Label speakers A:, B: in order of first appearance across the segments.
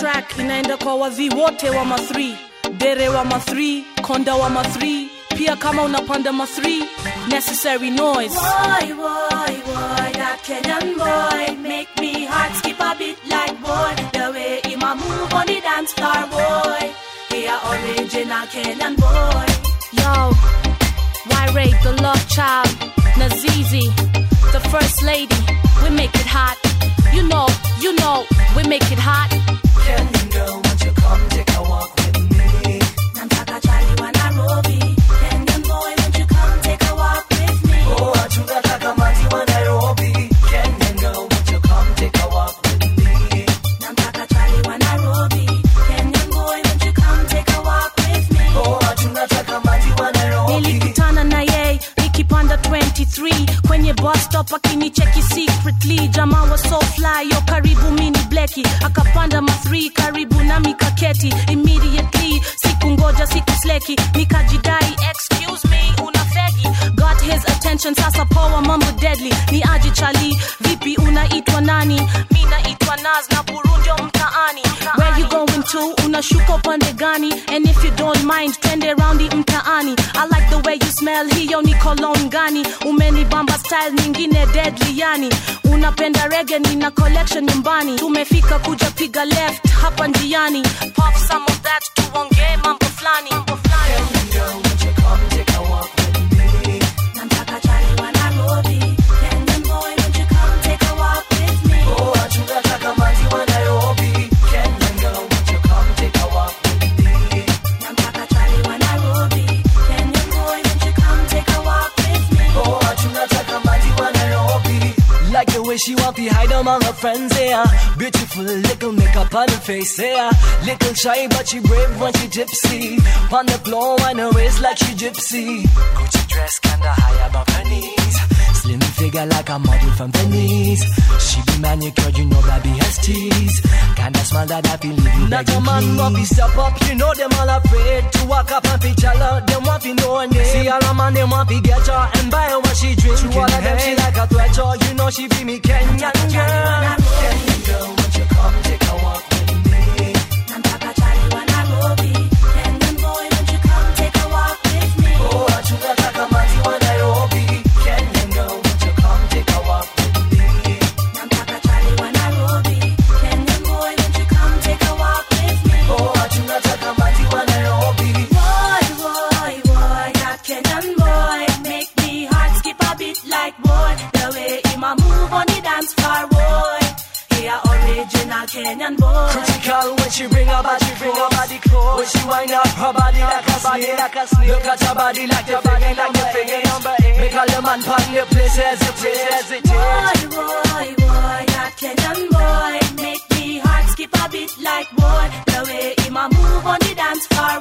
A: track inaenda kwa wadhi wote wa ma3 dere wa ma3 konda wa ma3 pia kama unapanda ma3 necessary noise
B: Boy, boy, boy, that Kenyan boy make me heart skip a bit like boy. The way him a move on the dance floor, boy. He a original Kenyan boy.
A: Yo, why Ray the love child, Nazizi, the first lady, we make it hot. You know, you know, we make it hot. Mini akapanda ma3 karibu na mikaketi immediately siku ngoja siku sleki nikajidai excuse me una fegi? Got his attention sasa power mambo deadly. Ni aje chali vipi unaitwa nani? Mi naitwa naz na burunjo mtaani to unashuka upande gani and if you don't mind twende raundi mtaani. I like the way you smell hiyo ni cologne gani umenibamba style nyingine deadly yani. Unapenda rege nina collection nyumbani. Tumefika kuja piga left hapa njiani. Pop some of that tuongee mambo flani. Mambo flani
C: way she want to hide among her friends, yeah. Beautiful little makeup on her face, yeah. Little shy, but she brave when she gypsy. On the floor, on her waist like she gypsy. Gucci dress kinda high above her knees. Slim figure like a model from Venice. She be manicured, you know that be has tease. Kinda smile that I feel leave you Not a man want to step up, you know them all afraid to walk up and feature love. Them want to know her name. See all a man, them want to get her and buy her what she drink. To all of them, she like a she be me. Kenyan girl, Critical when she bring her body, bring her body close. When she wind up her body like a snake, like a snake. Look at her body like the body like the figure number eight. Make all the man pan the place hesitate, hesitate.
B: Boy, boy, boy, that Kenyan boy make me heart skip a bit like boy. The way him a move on the dance floor,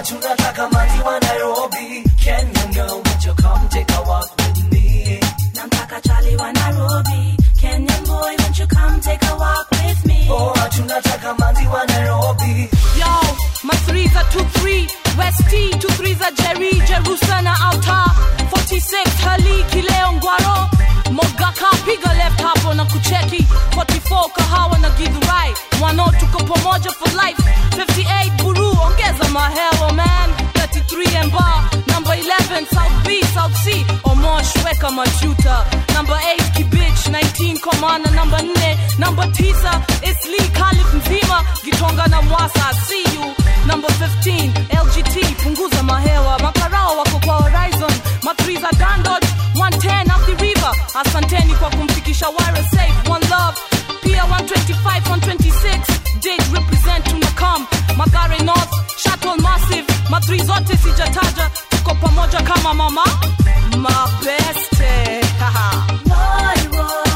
C: me? Tunataka maji wa Nairobi. Kenyan girl, won't you come take a walk with me?
B: Namtaka Charlie wa Nairobi. Kenyan boy, won't you come take a walk with me?
C: Oh, tunataka maji wa Nairobi.
A: Yo, my threes are two three, West T, two threes are Jerry, Jerusana Alta, 46 Hali Kileo Ngwaro, Mogaka piga left hapo na kucheki, 44 kahawa na Githurai, mwano tuko pamoja for life, Weka machuta, number 8 Kibich, 19 Komana, number 4, number 9 Isli Khalif Mzima, Gitonga na Mwasa, see you, number 15 LGT, punguza mahewa, makarao wako kwa Horizon, matriza Dandot, 110 up the river, asanteni kwa kumfikisha wire safe, one love, pia 125, 126, did represent tunakam, Magare North, Shuttle Massive, matri zote sijataja, tuko pamoja kama mama, mabeste, haha.
B: Boy,